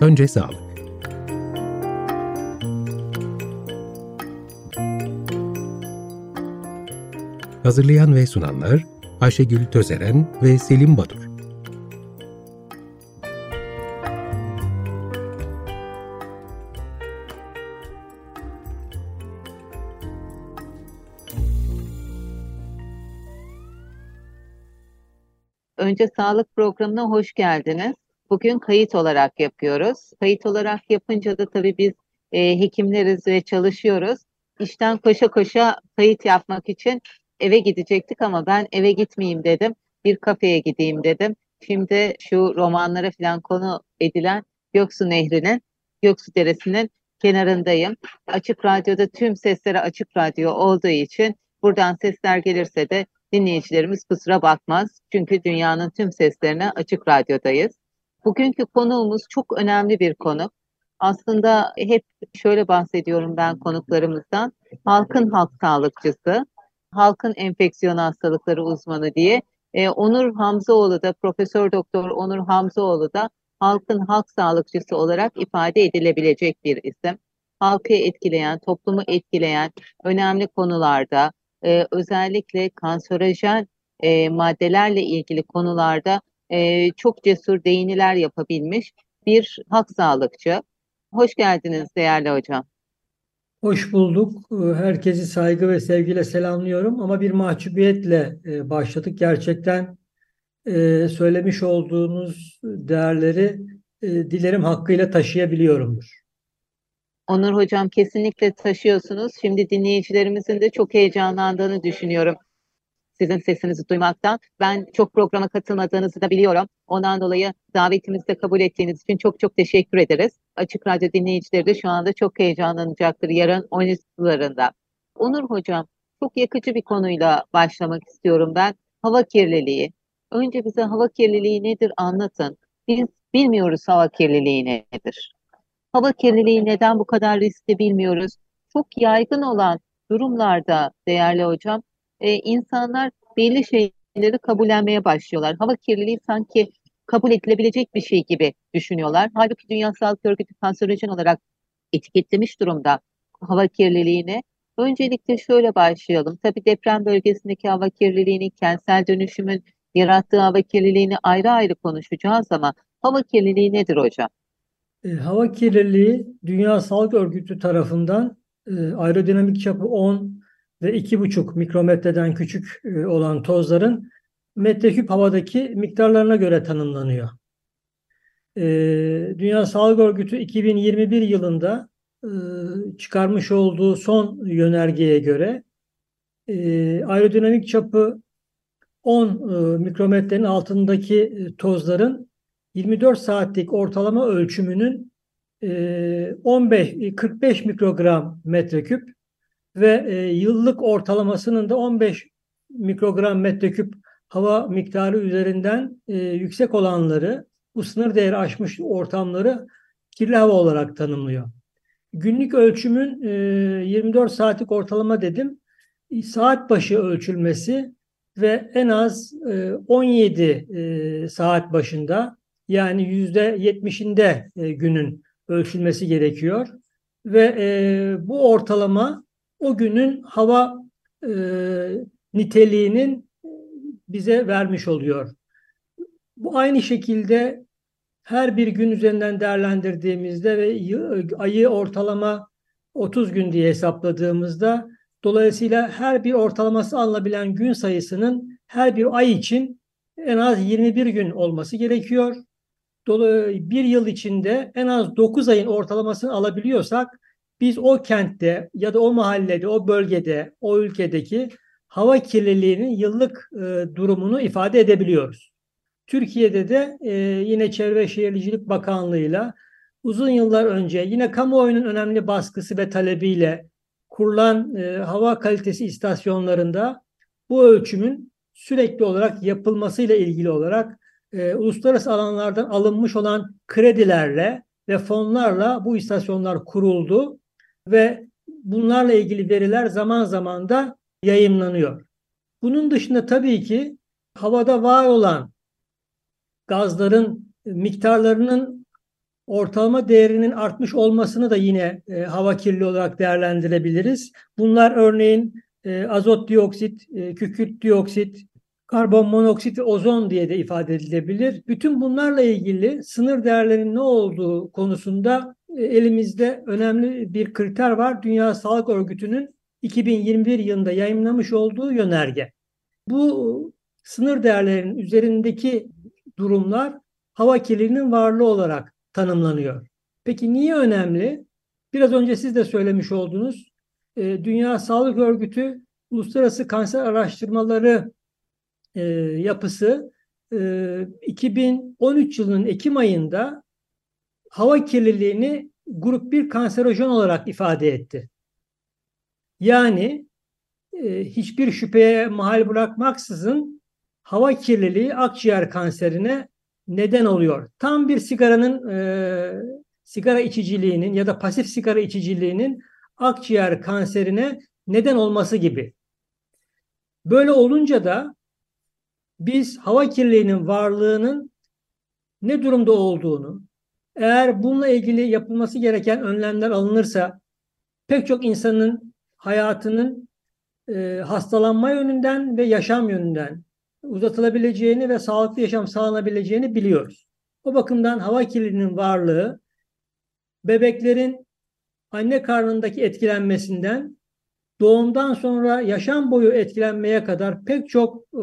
Önce sağlık. Hazırlayan ve sunanlar Ayşegül Tözeren ve Selim Badur. Önce sağlık programına hoş geldiniz. Bugün kayıt olarak yapıyoruz. Kayıt olarak yapınca da tabii biz e, hekimleriz ve çalışıyoruz. İşten koşa koşa kayıt yapmak için eve gidecektik ama ben eve gitmeyeyim dedim. Bir kafeye gideyim dedim. Şimdi şu romanlara falan konu edilen Göksu Nehri'nin, Göksu Deresi'nin kenarındayım. Açık Radyo'da tüm sesleri Açık Radyo olduğu için buradan sesler gelirse de dinleyicilerimiz kusura bakmaz. Çünkü dünyanın tüm seslerine Açık Radyo'dayız. Bugünkü konuğumuz çok önemli bir konu. Aslında hep şöyle bahsediyorum ben konuklarımızdan. Halkın halk sağlıkçısı, halkın enfeksiyon hastalıkları uzmanı diye. Ee, Onur Hamzaoğlu da, Profesör Doktor Onur Hamzaoğlu da halkın halk sağlıkçısı olarak ifade edilebilecek bir isim. Halkı etkileyen, toplumu etkileyen önemli konularda, e, özellikle kanserojen e, maddelerle ilgili konularda e, çok cesur değiniler yapabilmiş bir halk sağlıkçı. Hoş geldiniz değerli hocam. Hoş bulduk. Herkesi saygı ve sevgiyle selamlıyorum ama bir mahcubiyetle başladık. Gerçekten söylemiş olduğunuz değerleri dilerim hakkıyla taşıyabiliyorumdur. Onur hocam kesinlikle taşıyorsunuz. Şimdi dinleyicilerimizin de çok heyecanlandığını düşünüyorum sizin sesinizi duymaktan. Ben çok programa katılmadığınızı da biliyorum. Ondan dolayı davetimizi de kabul ettiğiniz için çok çok teşekkür ederiz. Açık Radyo dinleyicileri de şu anda çok heyecanlanacaktır yarın 13 sularında. Onur Hocam çok yakıcı bir konuyla başlamak istiyorum ben. Hava kirliliği. Önce bize hava kirliliği nedir anlatın. Biz bilmiyoruz hava kirliliği nedir. Hava kirliliği neden bu kadar riskli bilmiyoruz. Çok yaygın olan durumlarda değerli hocam e, insanlar belli şeyleri kabullenmeye başlıyorlar. Hava kirliliği sanki kabul edilebilecek bir şey gibi düşünüyorlar. Halbuki Dünya Sağlık Örgütü kanserojen olarak etiketlemiş durumda hava kirliliğini. Öncelikle şöyle başlayalım. Tabii deprem bölgesindeki hava kirliliğini, kentsel dönüşümün yarattığı hava kirliliğini ayrı ayrı konuşacağız ama hava kirliliği nedir hocam? Hava kirliliği Dünya Sağlık Örgütü tarafından e, aerodinamik çapı 10 ve 2,5 mikrometreden küçük e, olan tozların metreküp havadaki miktarlarına göre tanımlanıyor. E, Dünya Sağlık Örgütü 2021 yılında e, çıkarmış olduğu son yönergeye göre aerodinamik çapı 10 mikrometrenin altındaki tozların 24 saatlik ortalama ölçümünün 15 45 mikrogram metreküp ve e, yıllık ortalamasının da 15 mikrogram metreküp hava miktarı üzerinden e, yüksek olanları bu sınır değeri aşmış ortamları kirli hava olarak tanımlıyor. Günlük ölçümün e, 24 saatlik ortalama dedim. Saat başı ölçülmesi ve en az e, 17 e, saat başında yani yüzde 70'inde e, günün ölçülmesi gerekiyor. Ve e, bu ortalama o günün hava e, niteliğinin bize vermiş oluyor. Bu aynı şekilde her bir gün üzerinden değerlendirdiğimizde ve ayı ortalama 30 gün diye hesapladığımızda dolayısıyla her bir ortalaması alınabilen gün sayısının her bir ay için en az 21 gün olması gerekiyor. Bir yıl içinde en az 9 ayın ortalamasını alabiliyorsak biz o kentte ya da o mahallede, o bölgede, o ülkedeki hava kirliliğinin yıllık e, durumunu ifade edebiliyoruz. Türkiye'de de e, yine Çevre Şehircilik Bakanlığı'yla uzun yıllar önce yine kamuoyunun önemli baskısı ve talebiyle kurulan e, hava kalitesi istasyonlarında bu ölçümün sürekli olarak yapılmasıyla ilgili olarak e, uluslararası alanlardan alınmış olan kredilerle ve fonlarla bu istasyonlar kuruldu ve bunlarla ilgili veriler zaman zaman da yayınlanıyor. Bunun dışında tabii ki havada var olan gazların miktarlarının ortalama değerinin artmış olmasını da yine e, hava kirliliği olarak değerlendirebiliriz. Bunlar örneğin e, azot dioksit, e, kükürt dioksit, karbon monoksit ve ozon diye de ifade edilebilir. Bütün bunlarla ilgili sınır değerlerinin ne olduğu konusunda elimizde önemli bir kriter var. Dünya Sağlık Örgütü'nün 2021 yılında yayınlamış olduğu yönerge. Bu sınır değerlerinin üzerindeki durumlar hava kirliliğinin varlığı olarak tanımlanıyor. Peki niye önemli? Biraz önce siz de söylemiş oldunuz. E, Dünya Sağlık Örgütü Uluslararası Kanser Araştırmaları e, yapısı e, 2013 yılının Ekim ayında hava kirliliğini grup 1 kanserojen olarak ifade etti. Yani e, hiçbir şüpheye mahal bırakmaksızın hava kirliliği akciğer kanserine neden oluyor. Tam bir sigaranın e, sigara içiciliğinin ya da pasif sigara içiciliğinin akciğer kanserine neden olması gibi. Böyle olunca da biz hava kirliliğinin varlığının ne durumda olduğunu, eğer bununla ilgili yapılması gereken önlemler alınırsa pek çok insanın hayatının e, hastalanma yönünden ve yaşam yönünden uzatılabileceğini ve sağlıklı yaşam sağlanabileceğini biliyoruz. O bakımdan hava kirliliğinin varlığı bebeklerin anne karnındaki etkilenmesinden doğumdan sonra yaşam boyu etkilenmeye kadar pek çok e,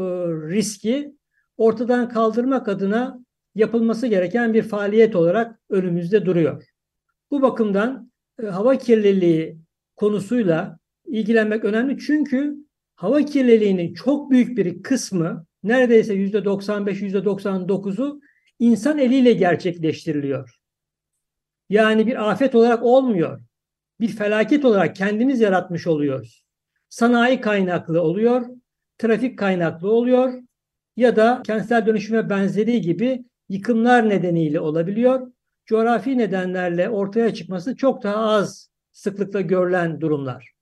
riski ortadan kaldırmak adına yapılması gereken bir faaliyet olarak önümüzde duruyor. Bu bakımdan e, hava kirliliği konusuyla ilgilenmek önemli çünkü hava kirliliğinin çok büyük bir kısmı neredeyse yüzde 95 yüzde 99'u insan eliyle gerçekleştiriliyor. Yani bir afet olarak olmuyor. Bir felaket olarak kendimiz yaratmış oluyoruz. Sanayi kaynaklı oluyor, trafik kaynaklı oluyor ya da kentsel dönüşüme benzeri gibi yıkımlar nedeniyle olabiliyor. Coğrafi nedenlerle ortaya çıkması çok daha az sıklıkla görülen durumlar.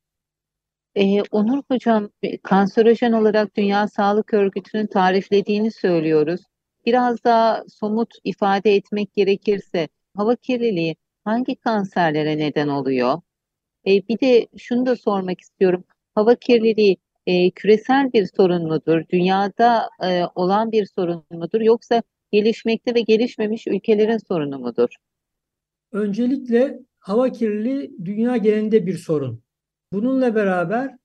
Ee, Onur Hocam, kanserojen olarak Dünya Sağlık Örgütü'nün tariflediğini söylüyoruz. Biraz daha somut ifade etmek gerekirse, hava kirliliği hangi kanserlere neden oluyor? Ee, bir de şunu da sormak istiyorum. Hava kirliliği e, küresel bir sorun mudur? Dünyada e, olan bir sorun mudur? Yoksa gelişmekte ve gelişmemiş ülkelerin sorunu mudur? Öncelikle hava kirliliği dünya genelinde bir sorun. Bununla beraber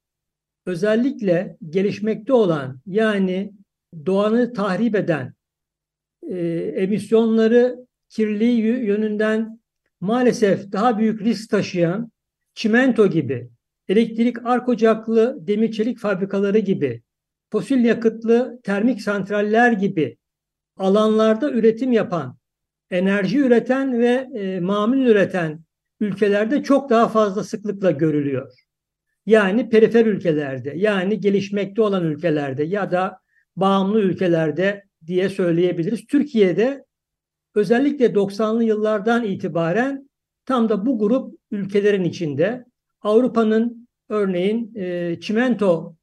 özellikle gelişmekte olan yani doğanı tahrip eden e, emisyonları kirliliği yönünden maalesef daha büyük risk taşıyan çimento gibi, elektrik ark ocaklı demir çelik fabrikaları gibi, fosil yakıtlı termik santraller gibi alanlarda üretim yapan, enerji üreten ve e, mamul üreten ülkelerde çok daha fazla sıklıkla görülüyor. Yani perifer ülkelerde, yani gelişmekte olan ülkelerde ya da bağımlı ülkelerde diye söyleyebiliriz. Türkiye'de özellikle 90'lı yıllardan itibaren tam da bu grup ülkelerin içinde Avrupa'nın örneğin e, çimento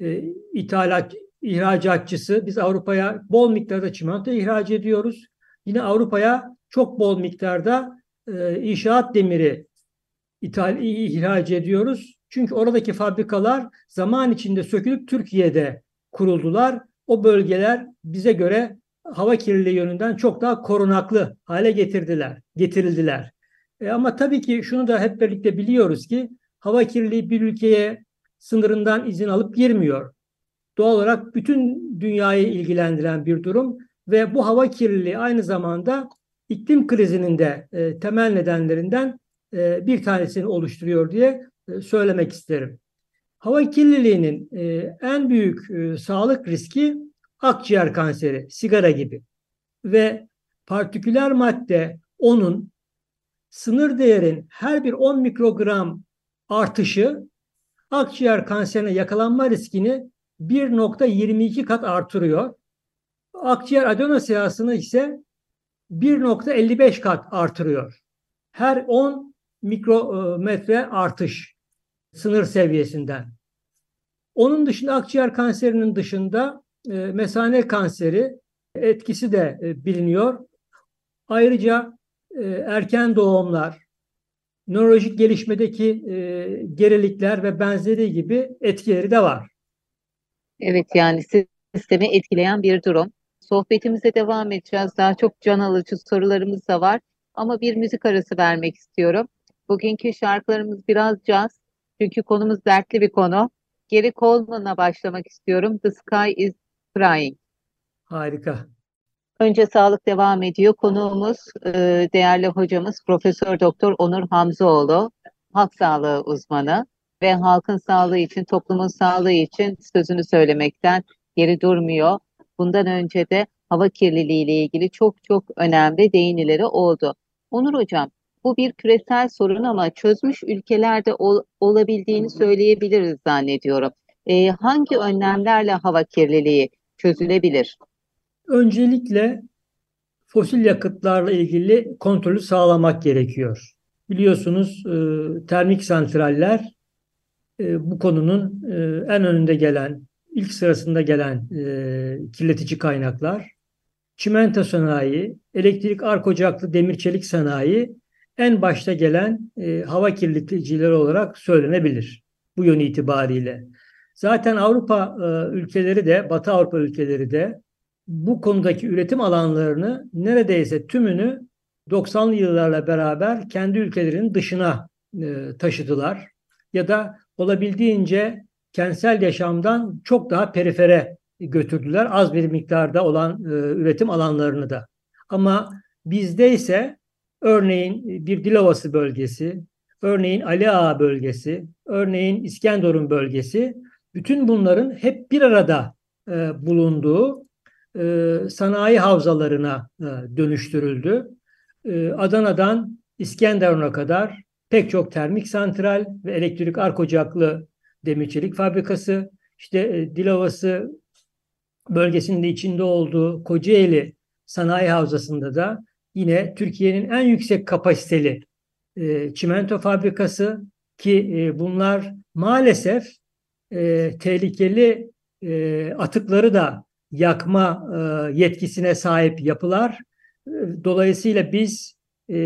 e, ithalat ihracatçısı. Biz Avrupa'ya bol miktarda çimento ihraç ediyoruz. Yine Avrupa'ya çok bol miktarda e, inşaat demiri ithal, ihraç ediyoruz. Çünkü oradaki fabrikalar zaman içinde sökülüp Türkiye'de kuruldular. O bölgeler bize göre hava kirliliği yönünden çok daha korunaklı hale getirdiler, getirildiler. E ama tabii ki şunu da hep birlikte biliyoruz ki hava kirliliği bir ülkeye sınırından izin alıp girmiyor. Doğal olarak bütün dünyayı ilgilendiren bir durum ve bu hava kirliliği aynı zamanda iklim krizinin de e, temel nedenlerinden e, bir tanesini oluşturuyor diye e, söylemek isterim. Hava kirliliğinin e, en büyük e, sağlık riski akciğer kanseri, sigara gibi ve partiküler madde onun sınır değerin her bir 10 mikrogram artışı akciğer kanserine yakalanma riskini 1.22 kat artırıyor. Akciğer adenosiyasını ise 1.55 kat artırıyor. Her 10 mikrometre artış sınır seviyesinden. Onun dışında akciğer kanserinin dışında e, mesane kanseri etkisi de e, biliniyor. Ayrıca e, erken doğumlar, nörolojik gelişmedeki e, gerilikler ve benzeri gibi etkileri de var. Evet yani sistemi etkileyen bir durum. Sohbetimize devam edeceğiz. Daha çok can alıcı sorularımız da var. Ama bir müzik arası vermek istiyorum. Bugünkü şarkılarımız biraz caz. Çünkü konumuz dertli bir konu. Geri Coleman'a başlamak istiyorum. The Sky is Crying. Harika. Önce sağlık devam ediyor. Konuğumuz e, değerli hocamız Profesör Doktor Onur Hamzoğlu, halk sağlığı uzmanı ve halkın sağlığı için, toplumun sağlığı için sözünü söylemekten geri durmuyor. Bundan önce de hava kirliliği ile ilgili çok çok önemli değinileri oldu. Onur hocam, bu bir küresel sorun ama çözmüş ülkelerde ol, olabildiğini söyleyebiliriz zannediyorum. E, hangi önlemlerle hava kirliliği çözülebilir? Öncelikle fosil yakıtlarla ilgili kontrolü sağlamak gerekiyor. Biliyorsunuz e, termik santraller e, bu konunun e, en önünde gelen, ilk sırasında gelen kirletici kaynaklar. Çimento sanayi, elektrik ark ocaklı demir çelik sanayi en başta gelen hava kirleticileri olarak söylenebilir bu yön itibariyle. Zaten Avrupa ülkeleri de, Batı Avrupa ülkeleri de bu konudaki üretim alanlarını neredeyse tümünü 90'lı yıllarla beraber kendi ülkelerinin dışına e, taşıdılar. Ya da olabildiğince kentsel yaşamdan çok daha perifere götürdüler. Az bir miktarda olan e, üretim alanlarını da. Ama bizde ise örneğin bir Dilovası bölgesi, örneğin Ali Ağa bölgesi, örneğin İskenderun bölgesi bütün bunların hep bir arada e, bulunduğu e, sanayi havzalarına e, dönüştürüldü. E, Adana'dan İskenderun'a kadar pek çok termik santral ve elektrik ark ocaklı demir çelik fabrikası, işte e, Dilovası bölgesinde içinde olduğu Kocaeli Sanayi Havzası'nda da yine Türkiye'nin en yüksek kapasiteli e, çimento fabrikası ki e, bunlar maalesef e, tehlikeli e, atıkları da yakma e, yetkisine sahip yapılar. E, dolayısıyla biz e,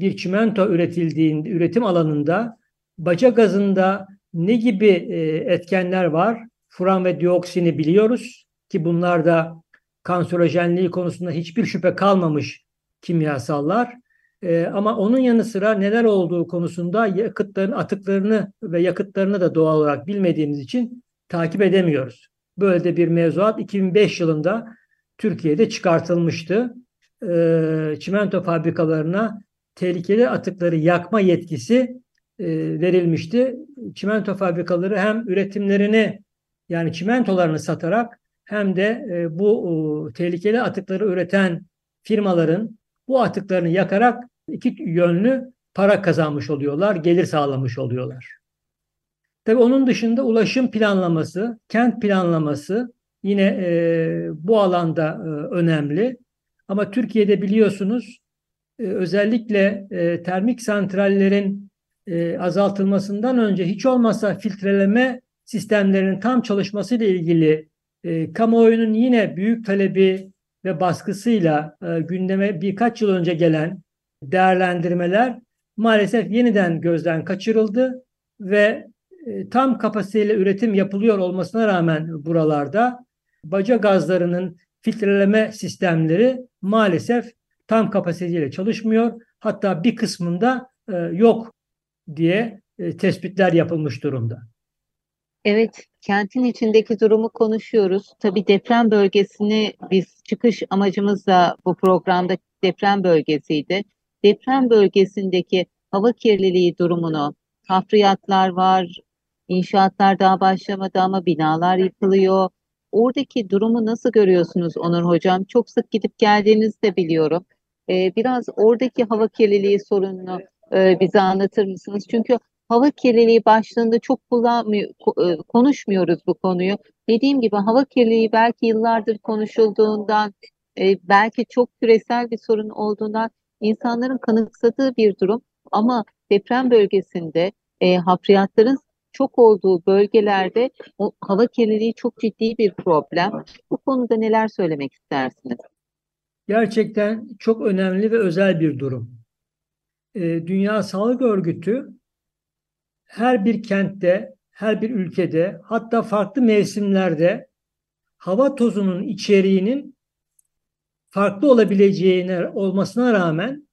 bir çimento üretildiğinde, üretim alanında baca gazında ne gibi e, etkenler var? Furan ve dioksini biliyoruz ki bunlar da kanserojenliği konusunda hiçbir şüphe kalmamış kimyasallar. E, ama onun yanı sıra neler olduğu konusunda yakıtların atıklarını ve yakıtlarını da doğal olarak bilmediğimiz için takip edemiyoruz. Böyle de bir mevzuat 2005 yılında Türkiye'de çıkartılmıştı. E, çimento fabrikalarına tehlikeli atıkları yakma yetkisi e, verilmişti. Çimento fabrikaları hem üretimlerini yani çimentolarını satarak hem de e, bu tehlikeli atıkları üreten firmaların bu atıklarını yakarak iki yönlü para kazanmış oluyorlar, gelir sağlamış oluyorlar. Tabii onun dışında ulaşım planlaması, kent planlaması yine e, bu alanda e, önemli. Ama Türkiye'de biliyorsunuz e, özellikle e, termik santrallerin e, azaltılmasından önce hiç olmazsa filtreleme sistemlerinin tam çalışması ile ilgili kamuoyunun yine büyük talebi ve baskısıyla gündeme birkaç yıl önce gelen değerlendirmeler maalesef yeniden gözden kaçırıldı ve tam kapasiteyle üretim yapılıyor olmasına rağmen buralarda baca gazlarının filtreleme sistemleri maalesef tam kapasiteyle çalışmıyor. Hatta bir kısmında e, yok diye e, tespitler yapılmış durumda. Evet, kentin içindeki durumu konuşuyoruz. Tabii deprem bölgesini biz çıkış amacımız da bu programda deprem bölgesiydi. Deprem bölgesindeki hava kirliliği durumunu, hafriyatlar var, İnşaatlar daha başlamadı ama binalar yıkılıyor. Oradaki durumu nasıl görüyorsunuz Onur Hocam? Çok sık gidip geldiğinizi de biliyorum. Ee, biraz oradaki hava kirliliği sorununu e, bize anlatır mısınız? Çünkü hava kirliliği başlığında çok kullanmıyor, e, konuşmuyoruz bu konuyu. Dediğim gibi hava kirliliği belki yıllardır konuşulduğundan, e, belki çok küresel bir sorun olduğundan insanların kanıksadığı bir durum. Ama deprem bölgesinde e, hafriyatların çok olduğu bölgelerde o hava kirliliği çok ciddi bir problem. Bu konuda neler söylemek istersiniz? gerçekten çok önemli ve özel bir durum. Ee, Dünya Sağlık Örgütü her bir kentte, her bir ülkede, hatta farklı mevsimlerde hava tozunun içeriğinin farklı olabileceğine olmasına rağmen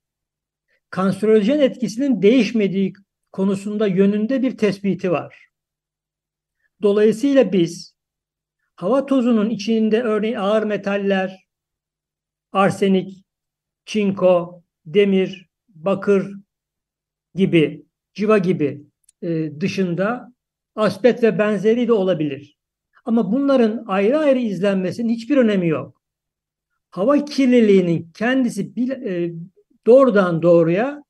kanserojen etkisinin değişmediği konusunda yönünde bir tespiti var. Dolayısıyla biz hava tozunun içinde örneğin ağır metaller, arsenik, çinko, demir, bakır gibi, civa gibi e, dışında aspet ve benzeri de olabilir. Ama bunların ayrı ayrı izlenmesinin hiçbir önemi yok. Hava kirliliğinin kendisi e, doğrudan doğruya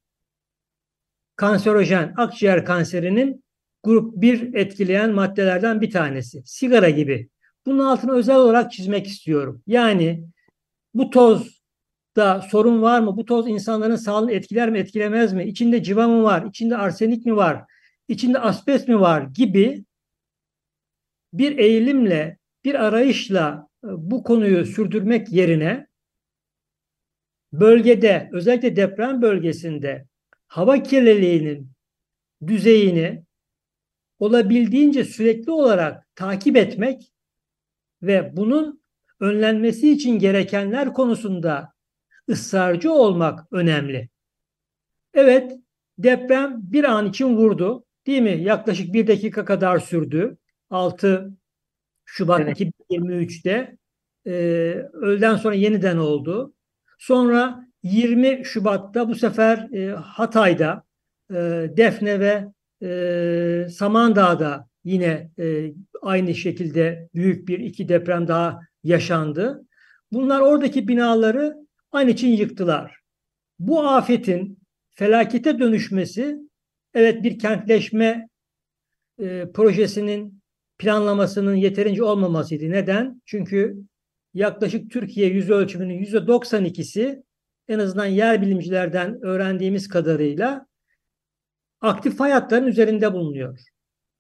kanserojen, akciğer kanserinin grup 1 etkileyen maddelerden bir tanesi. Sigara gibi. Bunun altını özel olarak çizmek istiyorum. Yani bu tozda sorun var mı? Bu toz insanların sağlığını etkiler mi, etkilemez mi? İçinde civa mı var? İçinde arsenik mi var? İçinde asbest mi var? Gibi bir eğilimle, bir arayışla e, bu konuyu sürdürmek yerine bölgede, özellikle deprem bölgesinde hava kirliliğinin düzeyini olabildiğince sürekli olarak takip etmek ve bunun önlenmesi için gerekenler konusunda ısrarcı olmak önemli. Evet, deprem bir an için vurdu. Değil mi? Yaklaşık bir dakika kadar sürdü. 6 Şubat evet. 2023'te e, öğleden sonra yeniden oldu. Sonra 20 Şubat'ta bu sefer e, Hatay'da, e, Defne ve e, Samandağ'da yine e, aynı şekilde büyük bir iki deprem daha yaşandı. Bunlar oradaki binaları an için yıktılar. Bu afetin felakete dönüşmesi evet bir kentleşme e, projesinin planlamasının yeterince olmamasıydı. Neden? Çünkü yaklaşık Türkiye yüz ölçümünün yüzde 92'si en azından yer bilimcilerden öğrendiğimiz kadarıyla aktif fay hatlarının üzerinde bulunuyor.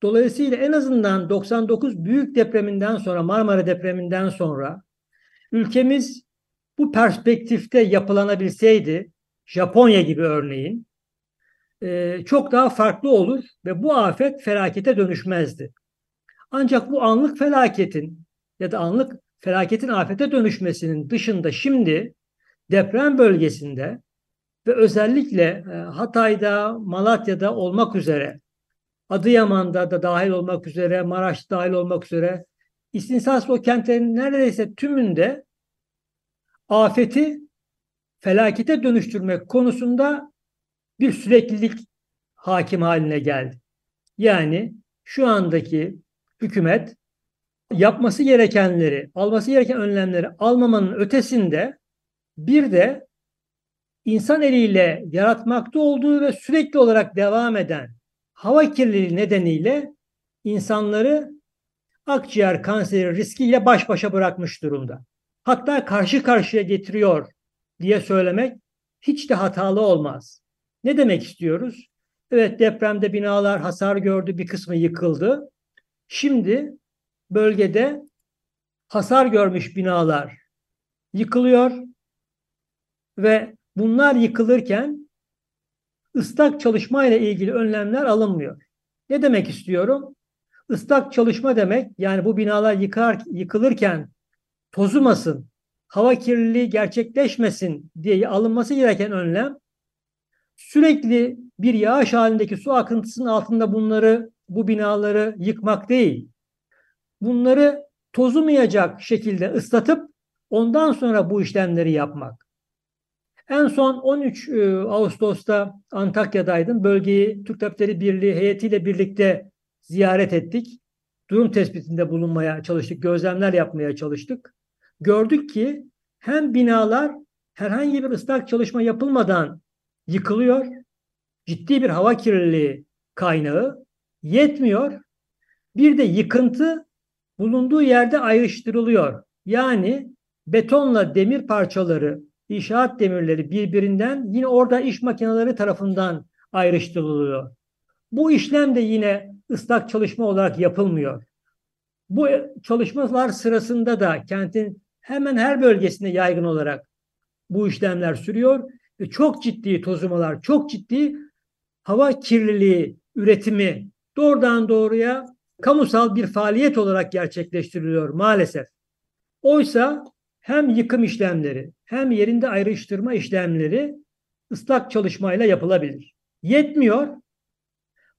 Dolayısıyla en azından 99 büyük depreminden sonra Marmara depreminden sonra ülkemiz bu perspektifte yapılanabilseydi Japonya gibi örneğin e, çok daha farklı olur ve bu afet felakete dönüşmezdi. Ancak bu anlık felaketin ya da anlık felaketin afete dönüşmesinin dışında şimdi deprem bölgesinde ve özellikle e, Hatay'da, Malatya'da olmak üzere, Adıyaman'da da dahil olmak üzere, Maraş dahil olmak üzere, İstinsas o kentlerin neredeyse tümünde afeti felakete dönüştürmek konusunda bir süreklilik hakim haline geldi. Yani şu andaki hükümet yapması gerekenleri, alması gereken önlemleri almamanın ötesinde bir de insan eliyle yaratmakta olduğu ve sürekli olarak devam eden hava kirliliği nedeniyle insanları akciğer kanseri riskiyle baş başa bırakmış durumda. Hatta karşı karşıya getiriyor diye söylemek hiç de hatalı olmaz. Ne demek istiyoruz? Evet depremde binalar hasar gördü, bir kısmı yıkıldı. Şimdi bölgede hasar görmüş binalar yıkılıyor ve bunlar yıkılırken ıslak çalışma ile ilgili önlemler alınmıyor. Ne demek istiyorum? Islak çalışma demek yani bu binalar yıkar, yıkılırken tozumasın, hava kirliliği gerçekleşmesin diye alınması gereken önlem sürekli bir yağış halindeki su akıntısının altında bunları bu binaları yıkmak değil. Bunları tozumayacak şekilde ıslatıp ondan sonra bu işlemleri yapmak. En son 13 e, Ağustos'ta Antakya'daydım. Bölgeyi Türk Tabipleri Birliği heyetiyle birlikte ziyaret ettik. Durum tespitinde bulunmaya çalıştık, gözlemler yapmaya çalıştık. Gördük ki hem binalar herhangi bir ıslak çalışma yapılmadan yıkılıyor. Ciddi bir hava kirliliği kaynağı yetmiyor. Bir de yıkıntı bulunduğu yerde ayrıştırılıyor. Yani betonla demir parçaları inşaat demirleri birbirinden yine orada iş makineleri tarafından ayrıştırılıyor. Bu işlem de yine ıslak çalışma olarak yapılmıyor. Bu çalışmalar sırasında da kentin hemen her bölgesinde yaygın olarak bu işlemler sürüyor ve çok ciddi tozumalar, çok ciddi hava kirliliği üretimi doğrudan doğruya kamusal bir faaliyet olarak gerçekleştiriliyor maalesef. Oysa hem yıkım işlemleri hem yerinde ayrıştırma işlemleri ıslak çalışmayla yapılabilir. Yetmiyor.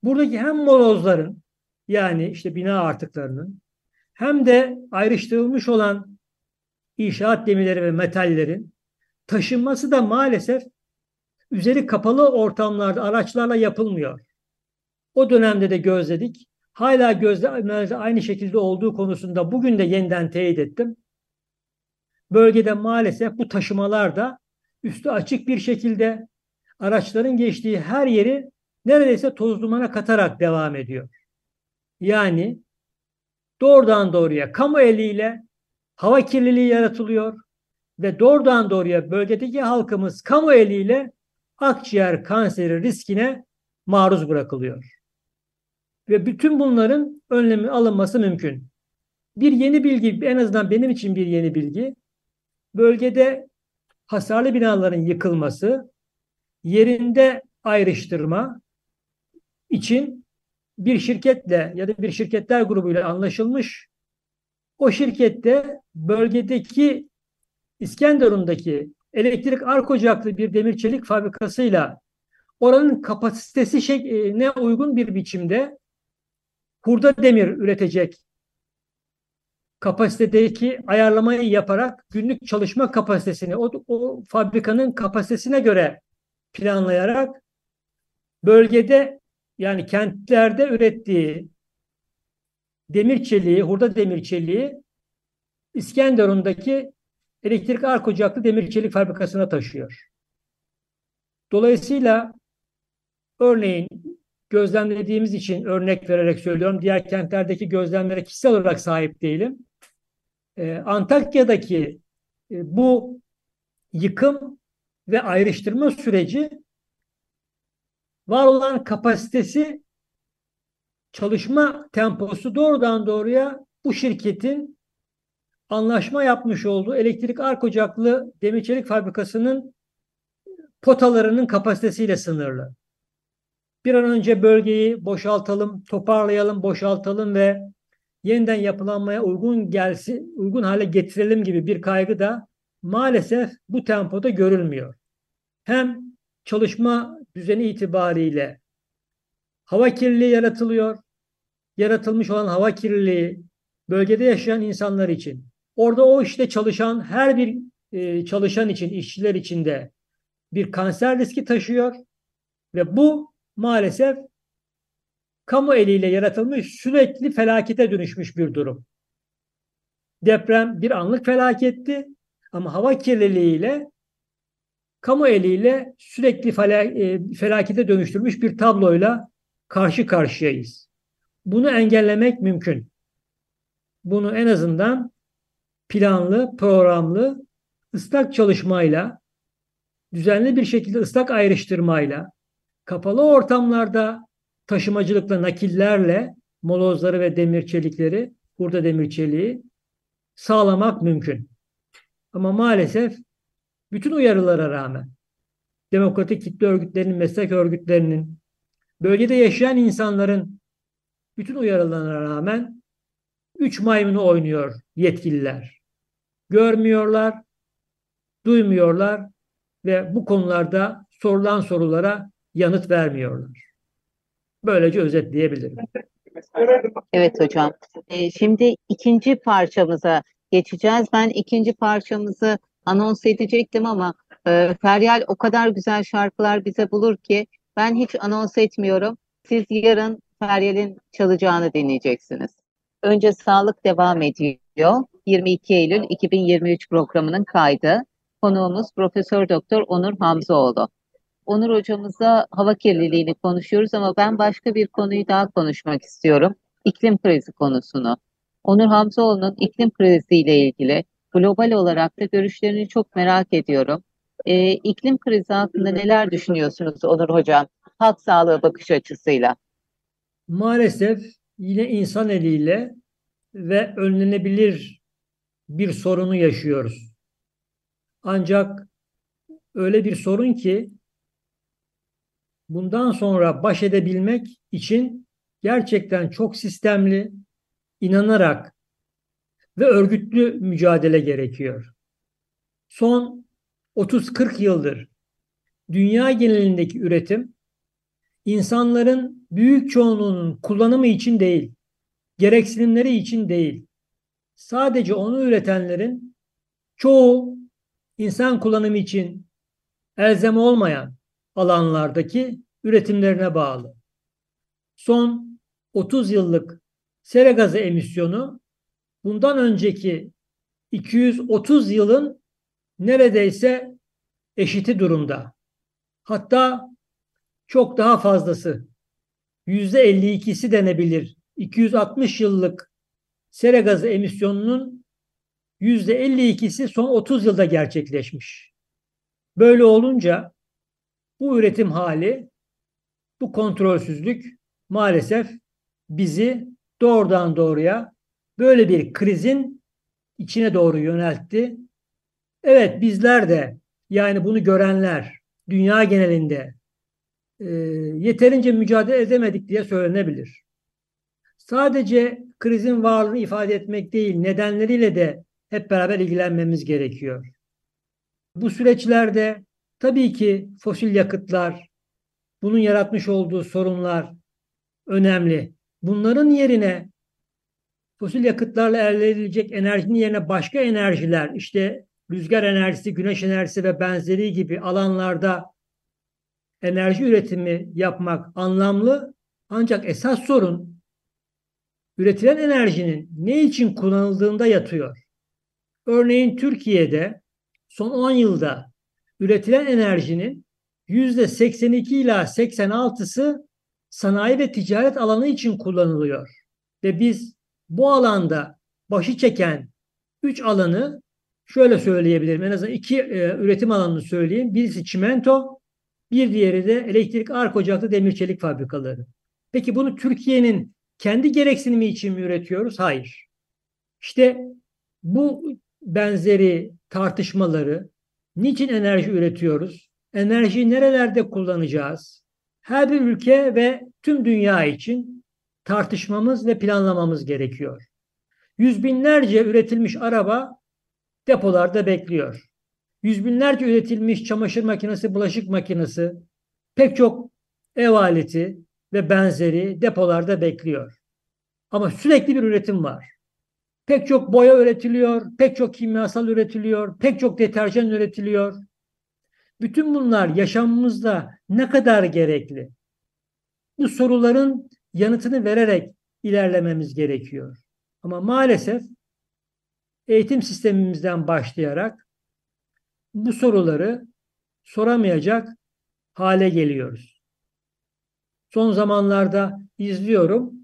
Buradaki hem molozların yani işte bina artıklarının hem de ayrıştırılmış olan inşaat demirleri ve metallerin taşınması da maalesef üzeri kapalı ortamlarda araçlarla yapılmıyor. O dönemde de gözledik. Hala gözlemlerde aynı şekilde olduğu konusunda bugün de yeniden teyit ettim. Bölgede maalesef bu taşımalar da üstü açık bir şekilde araçların geçtiği her yeri neredeyse toz dumana katarak devam ediyor. Yani doğrudan doğruya kamu eliyle hava kirliliği yaratılıyor ve doğrudan doğruya bölgedeki halkımız kamu eliyle akciğer kanseri riskine maruz bırakılıyor. Ve bütün bunların önlemi alınması mümkün. Bir yeni bilgi, en azından benim için bir yeni bilgi, bölgede hasarlı binaların yıkılması, yerinde ayrıştırma için bir şirketle ya da bir şirketler grubuyla anlaşılmış. O şirkette bölgedeki İskenderun'daki elektrik ark ocaklı bir demir çelik fabrikasıyla oranın kapasitesi şey, ne uygun bir biçimde hurda demir üretecek kapasitedeki ayarlamayı yaparak günlük çalışma kapasitesini o, o fabrikanın kapasitesine göre planlayarak bölgede yani kentlerde ürettiği demir çeliği, hurda demir çeliği İskenderun'daki elektrik ark ocaklı demir çelik fabrikasına taşıyor. Dolayısıyla örneğin gözlemlediğimiz için örnek vererek söylüyorum. Diğer kentlerdeki gözlemlere kişisel olarak sahip değilim. Ee, Antakya'daki e, bu yıkım ve ayrıştırma süreci var olan kapasitesi çalışma temposu doğrudan doğruya bu şirketin anlaşma yapmış olduğu elektrik ark ocaklı demir çelik fabrikasının potalarının kapasitesiyle sınırlı. Bir an önce bölgeyi boşaltalım, toparlayalım, boşaltalım ve yeniden yapılanmaya uygun gelsin, uygun hale getirelim gibi bir kaygı da maalesef bu tempoda görülmüyor. Hem çalışma düzeni itibariyle hava kirliliği yaratılıyor. Yaratılmış olan hava kirliliği bölgede yaşayan insanlar için, orada o işte çalışan her bir e, çalışan için, işçiler için de bir kanser riski taşıyor ve bu maalesef kamu eliyle yaratılmış sürekli felakete dönüşmüş bir durum. Deprem bir anlık felaketti ama hava kirliliğiyle kamu eliyle sürekli e, felakete dönüştürmüş bir tabloyla karşı karşıyayız. Bunu engellemek mümkün. Bunu en azından planlı, programlı, ıslak çalışmayla, düzenli bir şekilde ıslak ayrıştırmayla, kapalı ortamlarda taşımacılıkla, nakillerle molozları ve demir çelikleri, burada demir çeliği sağlamak mümkün. Ama maalesef bütün uyarılara rağmen demokratik kitle örgütlerinin, meslek örgütlerinin, bölgede yaşayan insanların bütün uyarılarına rağmen üç maymunu oynuyor yetkililer. Görmüyorlar, duymuyorlar ve bu konularda sorulan sorulara yanıt vermiyorlar. Böylece özetleyebilirim. Evet hocam. Ee, şimdi ikinci parçamıza geçeceğiz. Ben ikinci parçamızı anons edecektim ama e, Feryal o kadar güzel şarkılar bize bulur ki ben hiç anons etmiyorum. Siz yarın Feryal'in çalacağını dinleyeceksiniz. Önce sağlık devam ediyor. 22 Eylül 2023 programının kaydı. Konuğumuz Profesör Doktor Onur Hamzoğlu. Onur hocamızla hava kirliliğini konuşuyoruz ama ben başka bir konuyu daha konuşmak istiyorum. İklim krizi konusunu. Onur Hamzoğlu'nun iklim kriziyle ilgili global olarak da görüşlerini çok merak ediyorum. Ee, iklim krizi hakkında neler düşünüyorsunuz Onur Hocam? Halk sağlığı bakış açısıyla. Maalesef yine insan eliyle ve önlenebilir bir sorunu yaşıyoruz. Ancak öyle bir sorun ki bundan sonra baş edebilmek için gerçekten çok sistemli, inanarak ve örgütlü mücadele gerekiyor. Son 30-40 yıldır dünya genelindeki üretim insanların büyük çoğunluğunun kullanımı için değil, gereksinimleri için değil, sadece onu üretenlerin çoğu insan kullanımı için elzem olmayan alanlardaki üretimlerine bağlı. Son 30 yıllık sera gazı emisyonu bundan önceki 230 yılın neredeyse eşiti durumda. Hatta çok daha fazlası. Yüzde 52'si denebilir. 260 yıllık sera gazı emisyonunun yüzde 52'si son 30 yılda gerçekleşmiş. Böyle olunca bu üretim hali, bu kontrolsüzlük maalesef bizi doğrudan doğruya böyle bir krizin içine doğru yöneltti. Evet bizler de yani bunu görenler dünya genelinde e, yeterince mücadele edemedik diye söylenebilir. Sadece krizin varlığını ifade etmek değil, nedenleriyle de hep beraber ilgilenmemiz gerekiyor. Bu süreçlerde tabii ki fosil yakıtlar, bunun yaratmış olduğu sorunlar önemli. Bunların yerine fosil yakıtlarla elde edilecek enerjinin yerine başka enerjiler, işte rüzgar enerjisi, güneş enerjisi ve benzeri gibi alanlarda enerji üretimi yapmak anlamlı. Ancak esas sorun üretilen enerjinin ne için kullanıldığında yatıyor. Örneğin Türkiye'de son 10 yılda üretilen enerjinin %82 ila 86'sı sanayi ve ticaret alanı için kullanılıyor. Ve biz bu alanda başı çeken 3 alanı şöyle söyleyebilirim. En azından iki e, üretim alanını söyleyeyim. Birisi çimento, bir diğeri de elektrik ark ocaklı demir çelik fabrikaları. Peki bunu Türkiye'nin kendi gereksinimi için mi üretiyoruz? Hayır. İşte bu benzeri tartışmaları niçin enerji üretiyoruz? Enerjiyi nerelerde kullanacağız? Her bir ülke ve tüm dünya için tartışmamız ve planlamamız gerekiyor. Yüz binlerce üretilmiş araba depolarda bekliyor. Yüz binlerce üretilmiş çamaşır makinesi, bulaşık makinesi, pek çok ev aleti ve benzeri depolarda bekliyor. Ama sürekli bir üretim var. Pek çok boya üretiliyor, pek çok kimyasal üretiliyor, pek çok deterjan üretiliyor. Bütün bunlar yaşamımızda ne kadar gerekli? Bu soruların yanıtını vererek ilerlememiz gerekiyor. Ama maalesef eğitim sistemimizden başlayarak bu soruları soramayacak hale geliyoruz. Son zamanlarda izliyorum.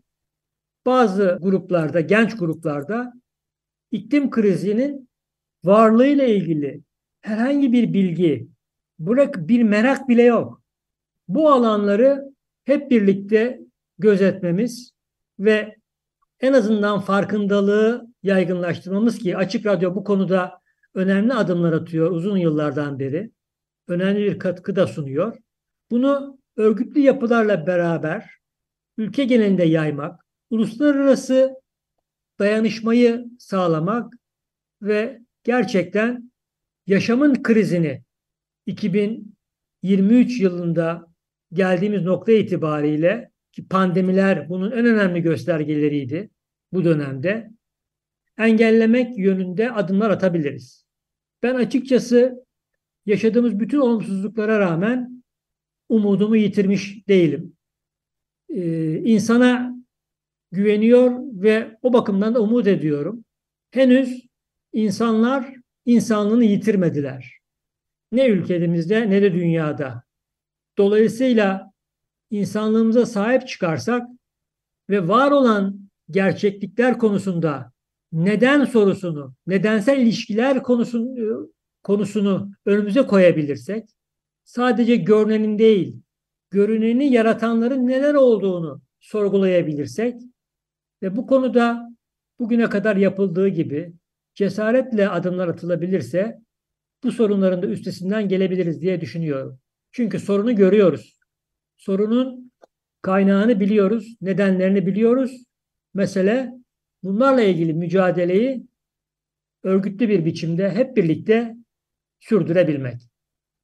Bazı gruplarda, genç gruplarda iklim krizinin varlığıyla ilgili herhangi bir bilgi, bırak bir merak bile yok. Bu alanları hep birlikte gözetmemiz ve en azından farkındalığı yaygınlaştırmamız ki Açık Radyo bu konuda önemli adımlar atıyor uzun yıllardan beri. Önemli bir katkı da sunuyor. Bunu örgütlü yapılarla beraber ülke genelinde yaymak, uluslararası dayanışmayı sağlamak ve gerçekten yaşamın krizini 2023 yılında geldiğimiz nokta itibariyle ki pandemiler bunun en önemli göstergeleriydi bu dönemde engellemek yönünde adımlar atabiliriz. Ben açıkçası yaşadığımız bütün olumsuzluklara rağmen umudumu yitirmiş değilim. Ee, insana güveniyor ve o bakımdan da umut ediyorum. Henüz insanlar insanlığını yitirmediler. Ne ülkemizde ne de dünyada. Dolayısıyla insanlığımıza sahip çıkarsak ve var olan gerçeklikler konusunda neden sorusunu, nedensel ilişkiler konusunu, konusunu önümüze koyabilirsek, sadece görünenin değil, görüneni yaratanların neler olduğunu sorgulayabilirsek ve bu konuda bugüne kadar yapıldığı gibi cesaretle adımlar atılabilirse bu sorunların da üstesinden gelebiliriz diye düşünüyorum. Çünkü sorunu görüyoruz. Sorunun kaynağını biliyoruz, nedenlerini biliyoruz. Mesele bunlarla ilgili mücadeleyi örgütlü bir biçimde hep birlikte sürdürebilmek.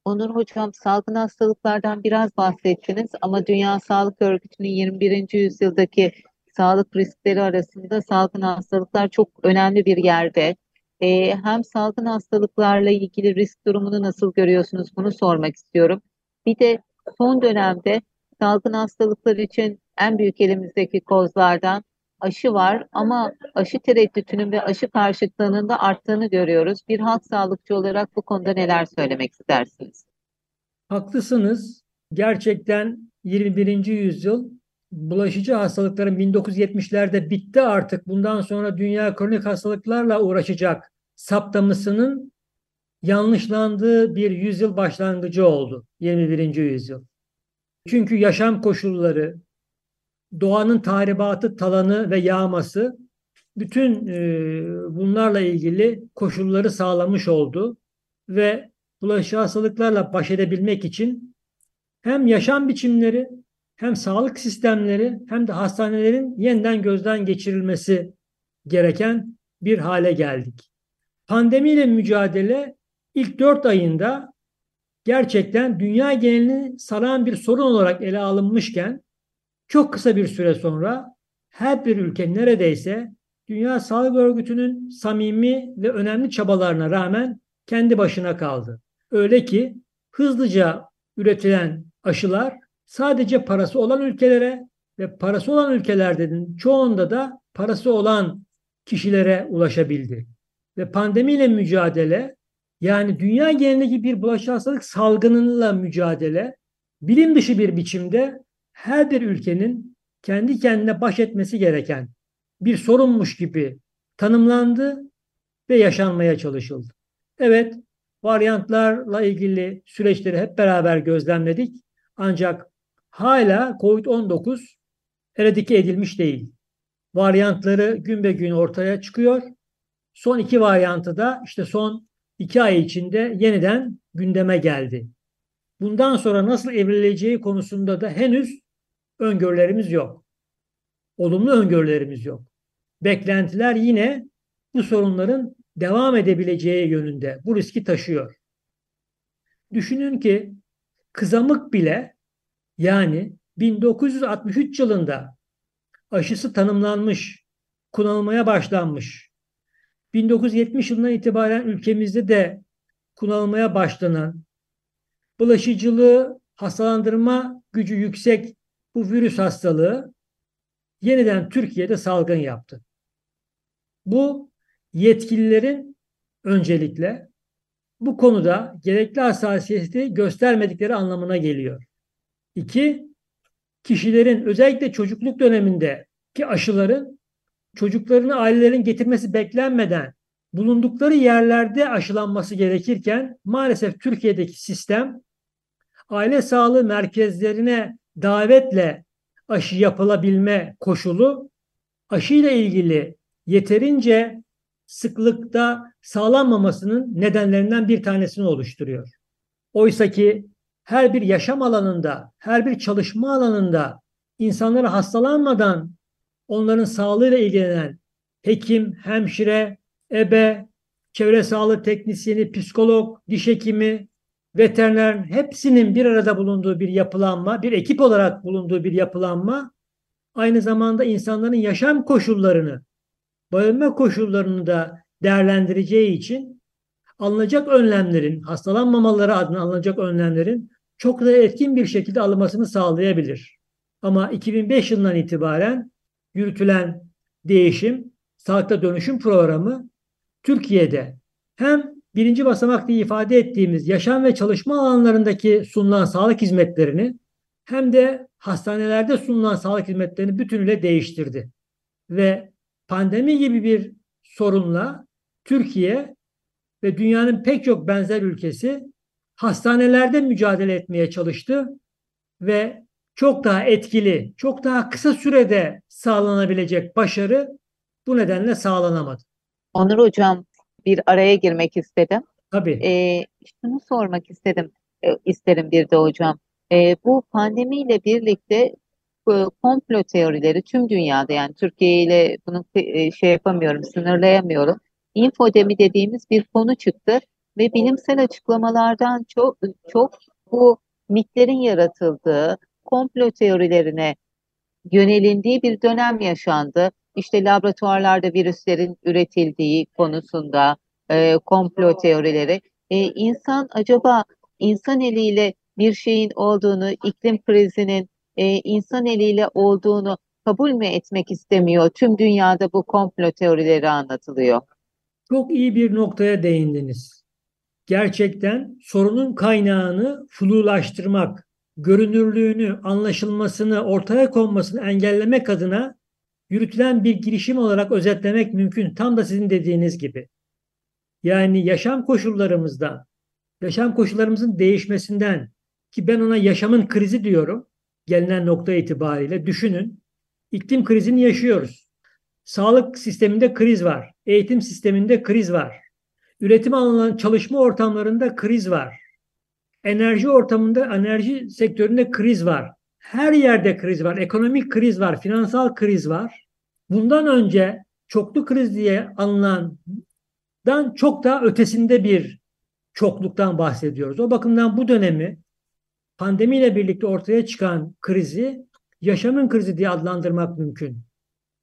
Onur Hocam salgın hastalıklardan biraz bahsettiniz ama Dünya Sağlık Örgütü'nün 21. yüzyıldaki sağlık riskleri arasında salgın hastalıklar çok önemli bir yerde. Ee, hem salgın hastalıklarla ilgili risk durumunu nasıl görüyorsunuz bunu sormak istiyorum. Bir de son dönemde salgın hastalıklar için en büyük elimizdeki kozlardan aşı var ama aşı tereddütünün ve aşı karşıtlığının da arttığını görüyoruz. Bir halk sağlıkçı olarak bu konuda neler söylemek istersiniz? Haklısınız. Gerçekten 21. yüzyıl bulaşıcı hastalıkların 1970'lerde bitti artık. Bundan sonra dünya kronik hastalıklarla uğraşacak saptamasının yanlışlandığı bir yüzyıl başlangıcı oldu 21. yüzyıl. Çünkü yaşam koşulları, doğanın tahribatı, talanı ve yağması bütün e, bunlarla ilgili koşulları sağlamış oldu ve bulaşıcı hastalıklarla baş edebilmek için hem yaşam biçimleri hem sağlık sistemleri hem de hastanelerin yeniden gözden geçirilmesi gereken bir hale geldik. Pandemiyle mücadele ilk dört ayında gerçekten dünya genelini saran bir sorun olarak ele alınmışken çok kısa bir süre sonra her bir ülke neredeyse Dünya Sağlık Örgütü'nün samimi ve önemli çabalarına rağmen kendi başına kaldı. Öyle ki hızlıca üretilen aşılar sadece parası olan ülkelere ve parası olan ülkelerden çoğunda da parası olan kişilere ulaşabildi. Ve pandemiyle mücadele yani dünya genelindeki bir bulaşıcı hastalık salgınıyla mücadele bilim dışı bir biçimde her bir ülkenin kendi kendine baş etmesi gereken bir sorunmuş gibi tanımlandı ve yaşanmaya çalışıldı. Evet, varyantlarla ilgili süreçleri hep beraber gözlemledik. Ancak hala COVID-19 eradike edilmiş değil. Varyantları gün be gün ortaya çıkıyor. Son iki varyantı da işte son iki ay içinde yeniden gündeme geldi. Bundan sonra nasıl evrileceği konusunda da henüz öngörülerimiz yok. Olumlu öngörülerimiz yok. Beklentiler yine bu sorunların devam edebileceği yönünde bu riski taşıyor. Düşünün ki kızamık bile yani 1963 yılında aşısı tanımlanmış, kullanılmaya başlanmış. 1970 yılından itibaren ülkemizde de kullanılmaya başlanan bulaşıcılığı hastalandırma gücü yüksek bu virüs hastalığı yeniden Türkiye'de salgın yaptı. Bu yetkililerin öncelikle bu konuda gerekli hassasiyeti göstermedikleri anlamına geliyor. İki, kişilerin özellikle çocukluk döneminde ki aşıların çocuklarını ailelerin getirmesi beklenmeden bulundukları yerlerde aşılanması gerekirken maalesef Türkiye'deki sistem aile sağlığı merkezlerine davetle aşı yapılabilme koşulu aşıyla ilgili yeterince sıklıkta sağlanmamasının nedenlerinden bir tanesini oluşturuyor. Oysa ki her bir yaşam alanında, her bir çalışma alanında insanlara hastalanmadan onların sağlığıyla ilgilenen hekim, hemşire, ebe, çevre sağlık teknisyeni, psikolog, diş hekimi, veteriner hepsinin bir arada bulunduğu bir yapılanma, bir ekip olarak bulunduğu bir yapılanma aynı zamanda insanların yaşam koşullarını, barınma koşullarını da değerlendireceği için alınacak önlemlerin, hastalanmamaları adına alınacak önlemlerin çok da etkin bir şekilde alınmasını sağlayabilir. Ama 2005 yılından itibaren yürütülen değişim, sağlıkta dönüşüm programı Türkiye'de hem birinci basamakta ifade ettiğimiz yaşam ve çalışma alanlarındaki sunulan sağlık hizmetlerini hem de hastanelerde sunulan sağlık hizmetlerini bütünüyle değiştirdi. Ve pandemi gibi bir sorunla Türkiye ve dünyanın pek çok benzer ülkesi hastanelerde mücadele etmeye çalıştı ve çok daha etkili, çok daha kısa sürede sağlanabilecek başarı bu nedenle sağlanamadı. Onur Hocam bir araya girmek istedim. Tabii. E, şunu sormak istedim, e, isterim bir de hocam. E, bu pandemiyle birlikte e, komplo teorileri tüm dünyada yani Türkiye ile bunu e, şey yapamıyorum, sınırlayamıyorum. İnfodemi dediğimiz bir konu çıktı ve bilimsel açıklamalardan çok çok bu mitlerin yaratıldığı, komplo teorilerine yönelindiği bir dönem yaşandı. İşte laboratuvarlarda virüslerin üretildiği konusunda e, komplo teorileri. E, insan acaba insan eliyle bir şeyin olduğunu, iklim krizinin e, insan eliyle olduğunu kabul mü etmek istemiyor? Tüm dünyada bu komplo teorileri anlatılıyor. Çok iyi bir noktaya değindiniz. Gerçekten sorunun kaynağını flulaştırmak, görünürlüğünü, anlaşılmasını, ortaya konmasını engellemek adına yürütülen bir girişim olarak özetlemek mümkün. Tam da sizin dediğiniz gibi. Yani yaşam koşullarımızdan, yaşam koşullarımızın değişmesinden ki ben ona yaşamın krizi diyorum gelinen nokta itibariyle düşünün. iklim krizini yaşıyoruz. Sağlık sisteminde kriz var. Eğitim sisteminde kriz var. Üretim alanı çalışma ortamlarında kriz var. Enerji ortamında, enerji sektöründe kriz var. Her yerde kriz var. Ekonomik kriz var, finansal kriz var. Bundan önce çoklu kriz diye anılandan çok daha ötesinde bir çokluktan bahsediyoruz. O bakımdan bu dönemi pandemiyle birlikte ortaya çıkan krizi yaşamın krizi diye adlandırmak mümkün.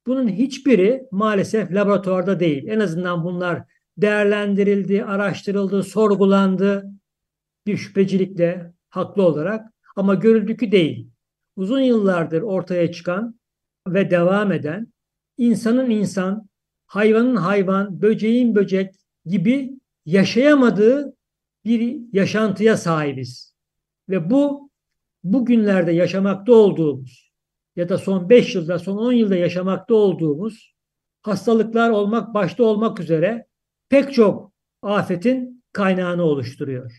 Bunun hiçbiri maalesef laboratuvarda değil. En azından bunlar değerlendirildi, araştırıldı, sorgulandı bir şüphecilikle haklı olarak ama görüldü ki değil. Uzun yıllardır ortaya çıkan ve devam eden insanın insan, hayvanın hayvan, böceğin böcek gibi yaşayamadığı bir yaşantıya sahibiz. Ve bu bugünlerde yaşamakta olduğumuz ya da son 5 yılda, son 10 yılda yaşamakta olduğumuz hastalıklar olmak başta olmak üzere pek çok afetin kaynağını oluşturuyor.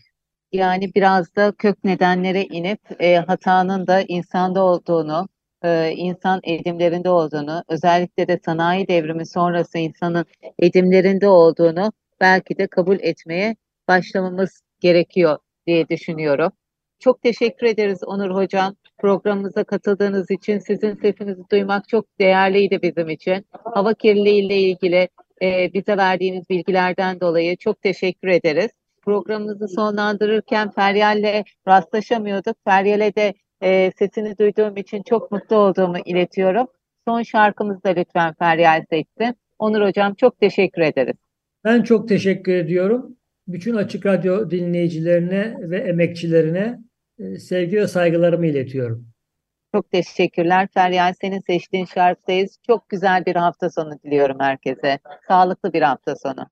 Yani biraz da kök nedenlere inip e, hatanın da insanda olduğunu, e, insan edimlerinde olduğunu, özellikle de sanayi devrimi sonrası insanın edimlerinde olduğunu belki de kabul etmeye başlamamız gerekiyor diye düşünüyorum. Çok teşekkür ederiz Onur Hocam. Programımıza katıldığınız için sizin sesinizi duymak çok değerliydi bizim için. Hava kirliliği ile ilgili e, bize verdiğiniz bilgilerden dolayı çok teşekkür ederiz. Programımızı sonlandırırken Feryal'le rastlaşamıyorduk. Feryal'e de e, sesini duyduğum için çok mutlu olduğumu iletiyorum. Son şarkımızı da lütfen Feryal seçsin. Onur Hocam çok teşekkür ederiz. Ben çok teşekkür ediyorum. Bütün Açık Radyo dinleyicilerine ve emekçilerine e, sevgi ve saygılarımı iletiyorum. Çok teşekkürler Feryal. Senin seçtiğin şarkıdayız. Çok güzel bir hafta sonu diliyorum herkese. Sağlıklı bir hafta sonu.